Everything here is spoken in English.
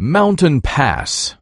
Mountain Pass.